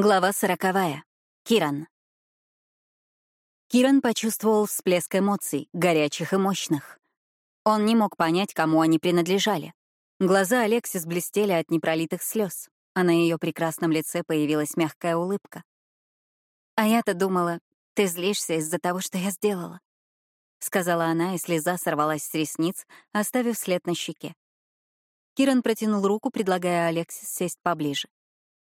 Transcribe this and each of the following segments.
Глава сороковая. Киран. Киран почувствовал всплеск эмоций, горячих и мощных. Он не мог понять, кому они принадлежали. Глаза Алексис блестели от непролитых слез, а на ее прекрасном лице появилась мягкая улыбка. «А я-то думала, ты злишься из-за того, что я сделала», — сказала она, и слеза сорвалась с ресниц, оставив след на щеке. Киран протянул руку, предлагая Алексис сесть поближе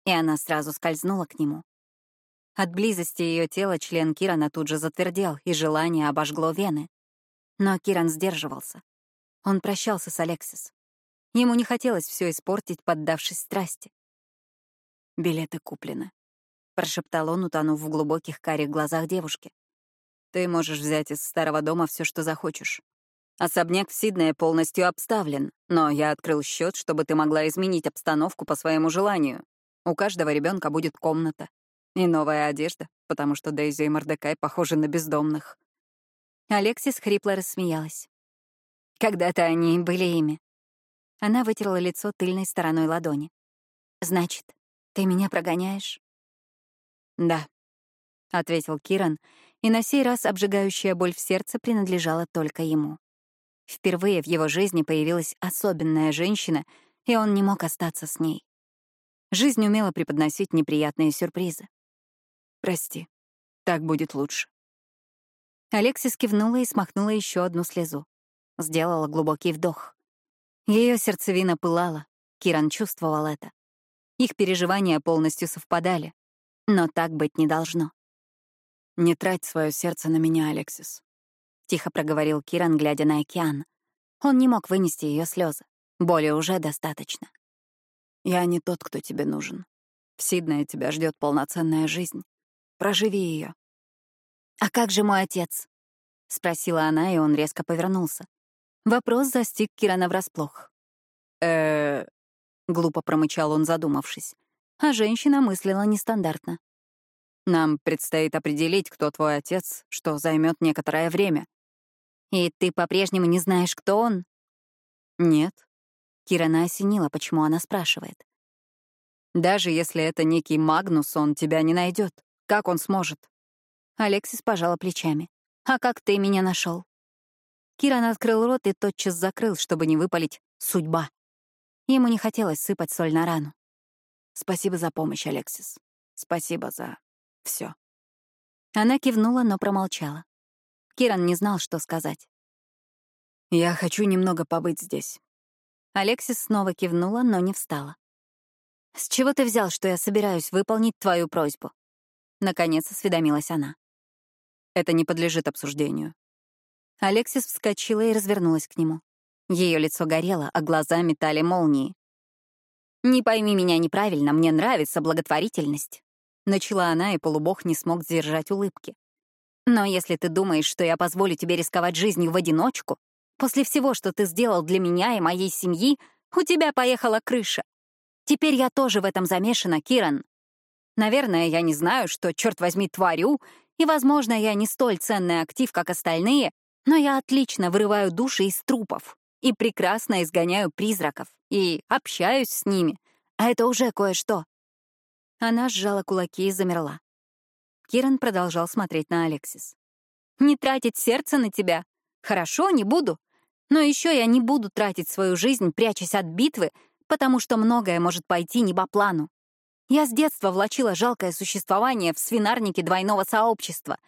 и она сразу скользнула к нему. От близости ее тела член Кирана тут же затвердел, и желание обожгло вены. Но Киран сдерживался. Он прощался с Алексис. Ему не хотелось все испортить, поддавшись страсти. «Билеты куплены», — прошептал он, утонув в глубоких карих глазах девушки. «Ты можешь взять из старого дома все, что захочешь. Особняк в Сиднее полностью обставлен, но я открыл счет, чтобы ты могла изменить обстановку по своему желанию. У каждого ребенка будет комната. И новая одежда, потому что Дейзи и Мордекай похожи на бездомных. Алексис хрипло рассмеялась. Когда-то они были ими. Она вытерла лицо тыльной стороной ладони. «Значит, ты меня прогоняешь?» «Да», — ответил Киран, и на сей раз обжигающая боль в сердце принадлежала только ему. Впервые в его жизни появилась особенная женщина, и он не мог остаться с ней. Жизнь умела преподносить неприятные сюрпризы. «Прости, так будет лучше». Алексис кивнула и смахнула еще одну слезу. Сделала глубокий вдох. Ее сердцевина пылала, Киран чувствовал это. Их переживания полностью совпадали, но так быть не должно. «Не трать свое сердце на меня, Алексис», — тихо проговорил Киран, глядя на океан. Он не мог вынести ее слезы. Боли уже достаточно. Я не тот, кто тебе нужен. В Сиднее тебя ждет полноценная жизнь. Проживи ее. «А как же мой отец?» — спросила она, и он резко повернулся. Вопрос застиг Кирана врасплох. э глупо промычал он, задумавшись. А женщина мыслила нестандартно. «Нам предстоит определить, кто твой отец, что займет некоторое время». «И ты по-прежнему не знаешь, кто он?» «Нет», Кирана осенила, почему она спрашивает. «Даже если это некий Магнус, он тебя не найдет. Как он сможет?» Алексис пожала плечами. «А как ты меня нашел? Киран открыл рот и тотчас закрыл, чтобы не выпалить «судьба». Ему не хотелось сыпать соль на рану. «Спасибо за помощь, Алексис. Спасибо за все. Она кивнула, но промолчала. Киран не знал, что сказать. «Я хочу немного побыть здесь. Алексис снова кивнула, но не встала. «С чего ты взял, что я собираюсь выполнить твою просьбу?» Наконец осведомилась она. «Это не подлежит обсуждению». Алексис вскочила и развернулась к нему. Ее лицо горело, а глаза метали молнии. «Не пойми меня неправильно, мне нравится благотворительность». Начала она, и полубог не смог сдержать улыбки. «Но если ты думаешь, что я позволю тебе рисковать жизнью в одиночку, После всего, что ты сделал для меня и моей семьи, у тебя поехала крыша. Теперь я тоже в этом замешана, Киран. Наверное, я не знаю, что, черт возьми, творю, и, возможно, я не столь ценный актив, как остальные, но я отлично вырываю души из трупов и прекрасно изгоняю призраков, и общаюсь с ними, а это уже кое-что. Она сжала кулаки и замерла. Киран продолжал смотреть на Алексис. «Не тратить сердце на тебя? Хорошо, не буду. Но еще я не буду тратить свою жизнь, прячась от битвы, потому что многое может пойти не по плану. Я с детства влачила жалкое существование в свинарнике двойного сообщества.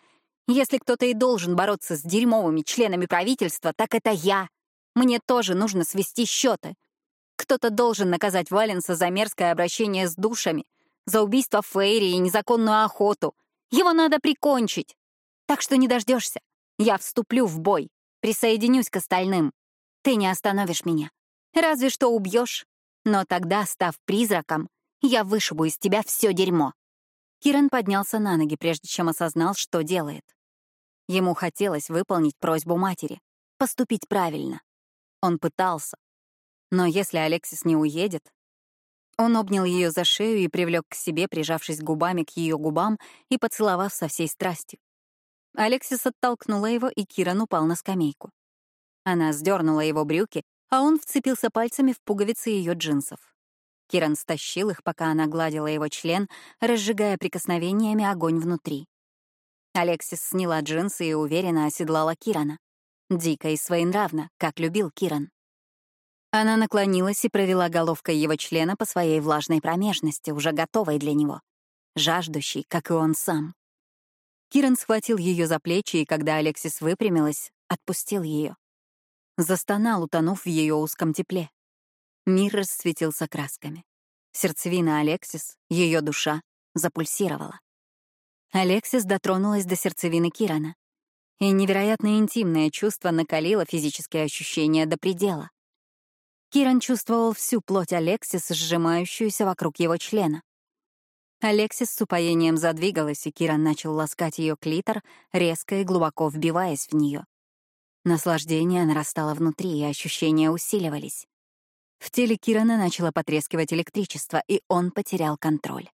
Если кто-то и должен бороться с дерьмовыми членами правительства, так это я. Мне тоже нужно свести счеты. Кто-то должен наказать Валенса за мерзкое обращение с душами, за убийство Фейри и незаконную охоту. Его надо прикончить. Так что не дождешься. Я вступлю в бой. Присоединюсь к остальным. Ты не остановишь меня. Разве что убьешь. Но тогда, став призраком, я вышибу из тебя все дерьмо. Киран поднялся на ноги, прежде чем осознал, что делает. Ему хотелось выполнить просьбу матери, поступить правильно. Он пытался. Но если Алексис не уедет... Он обнял ее за шею и привлек к себе, прижавшись губами к ее губам и поцеловав со всей страстью. Алексис оттолкнула его, и Киран упал на скамейку. Она сдернула его брюки, а он вцепился пальцами в пуговицы ее джинсов. Киран стащил их, пока она гладила его член, разжигая прикосновениями огонь внутри. Алексис сняла джинсы и уверенно оседлала Кирана. Дико и своенравно, как любил Киран. Она наклонилась и провела головкой его члена по своей влажной промежности, уже готовой для него, жаждущей, как и он сам. Киран схватил ее за плечи, и когда Алексис выпрямилась, отпустил ее. Застонал, утонув в ее узком тепле. Мир расцветился красками. Сердцевина Алексис, ее душа, запульсировала. Алексис дотронулась до сердцевины Кирана, и невероятно интимное чувство накалило физические ощущения до предела. Киран чувствовал всю плоть Алексис, сжимающуюся вокруг его члена. Алексис с упоением задвигалась, и Киран начал ласкать ее клитор, резко и глубоко вбиваясь в нее. Наслаждение нарастало внутри, и ощущения усиливались. В теле Кирана начало потрескивать электричество, и он потерял контроль.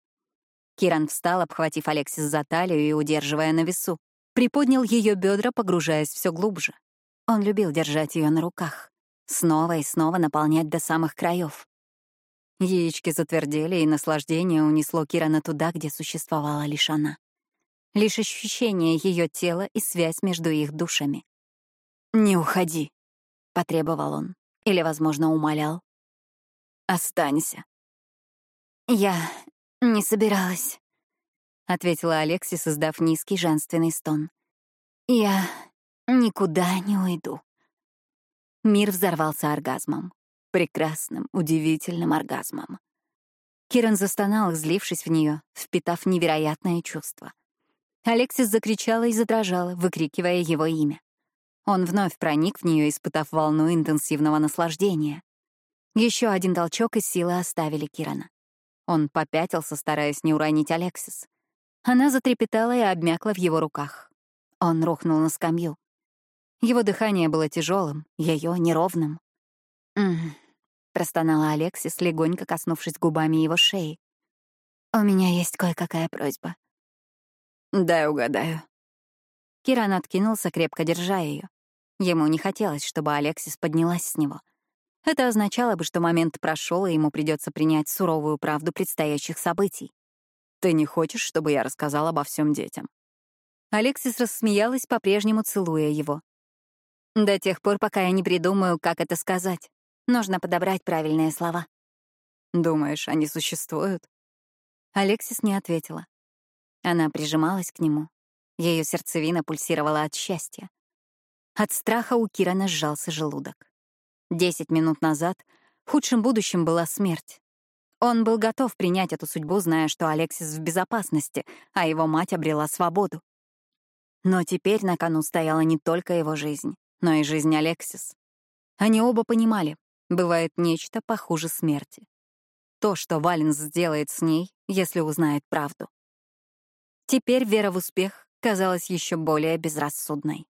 Киран встал, обхватив Алексис за талию и удерживая на весу. Приподнял ее бедра, погружаясь все глубже. Он любил держать ее на руках снова и снова наполнять до самых краев. Яички затвердели, и наслаждение унесло Кирана туда, где существовала лишь она. Лишь ощущение ее тела и связь между их душами. «Не уходи», — потребовал он. Или, возможно, умолял. «Останься». «Я не собиралась», — ответила Алексис, издав низкий женственный стон. «Я никуда не уйду». Мир взорвался оргазмом. Прекрасным, удивительным оргазмом. Киран застонал, излившись в нее, впитав невероятное чувство. Алексис закричала и задрожала, выкрикивая его имя. Он вновь проник в нее, испытав волну интенсивного наслаждения. Еще один толчок и силы оставили Кирана. Он попятился, стараясь не уронить Алексис. Она затрепетала и обмякла в его руках. Он рухнул на скамью. Его дыхание было тяжелым, ее неровным. «М-м-м», простонала Алексис, легонько коснувшись губами его шеи. «У меня есть кое-какая просьба». «Дай угадаю». Киран откинулся, крепко держа ее. Ему не хотелось, чтобы Алексис поднялась с него. Это означало бы, что момент прошел, и ему придется принять суровую правду предстоящих событий. «Ты не хочешь, чтобы я рассказал обо всем детям?» Алексис рассмеялась, по-прежнему целуя его. До тех пор, пока я не придумаю, как это сказать. Нужно подобрать правильные слова. Думаешь, они существуют? Алексис не ответила. Она прижималась к нему. Ее сердцевина пульсировала от счастья. От страха у Кирана сжался желудок. Десять минут назад худшим будущим была смерть. Он был готов принять эту судьбу, зная, что Алексис в безопасности, а его мать обрела свободу. Но теперь на кону стояла не только его жизнь но и жизнь Алексис. Они оба понимали, бывает нечто похуже смерти. То, что Валенс сделает с ней, если узнает правду. Теперь вера в успех казалась еще более безрассудной.